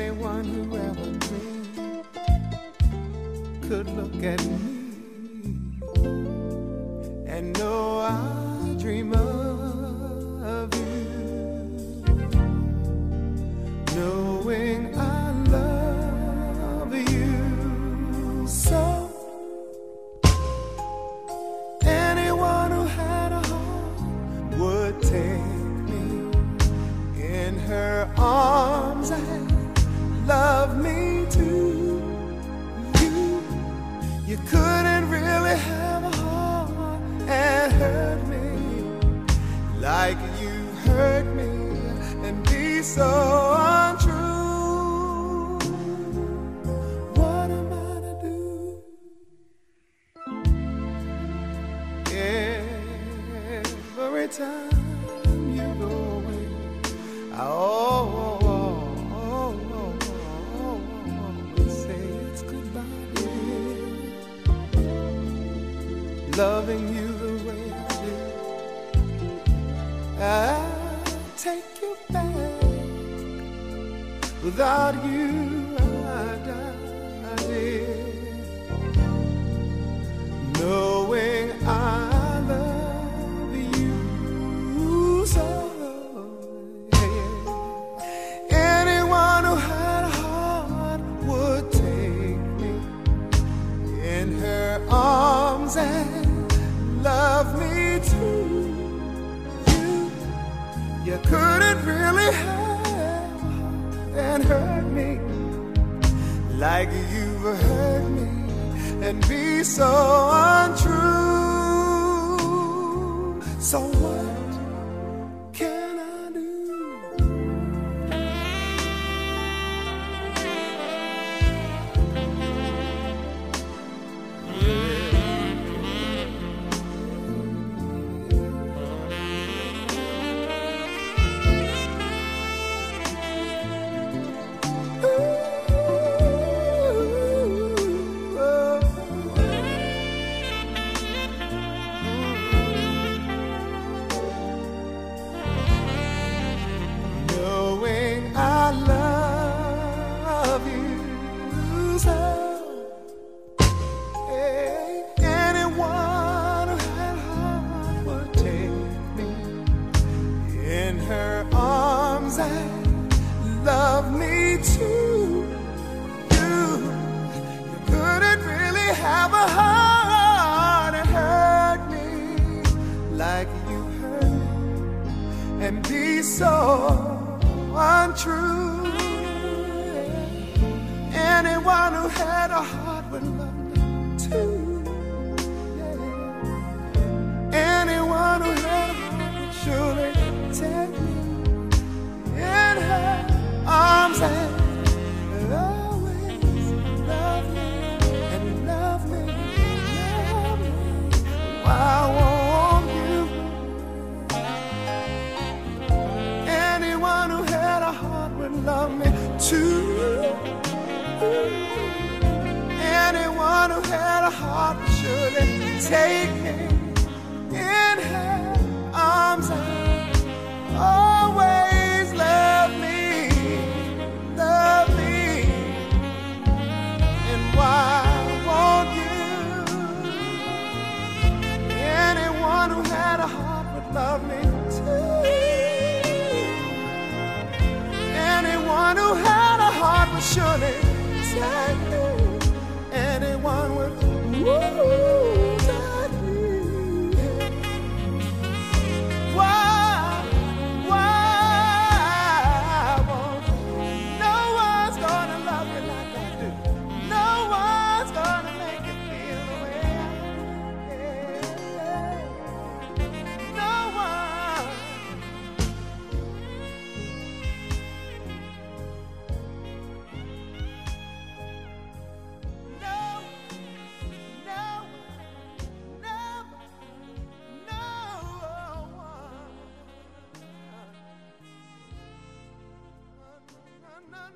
anyone who ever dreamed could look at me and know I dream of like you hurt me and be so untrue. What am I to do? Every time you go away, I always. Loving take you back. Without you, I die, knowing I love you so. yeah. Anyone who had a heart would take me in her arms and love me too. You, couldn't really have and hurt me like you've hurt me and be so untrue. So what can had a heart would love too. Yeah. Anyone who had a heart would surely take me in her arms and always love me and love me, love me. Why won't you? Anyone who had a heart would love me too. Anyone who had a heart would surely take me in her arms and always love me, love me. And why won't you? Anyone who had a heart would love me too. Anyone who had a heart would surely take me. Ooh,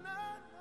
no.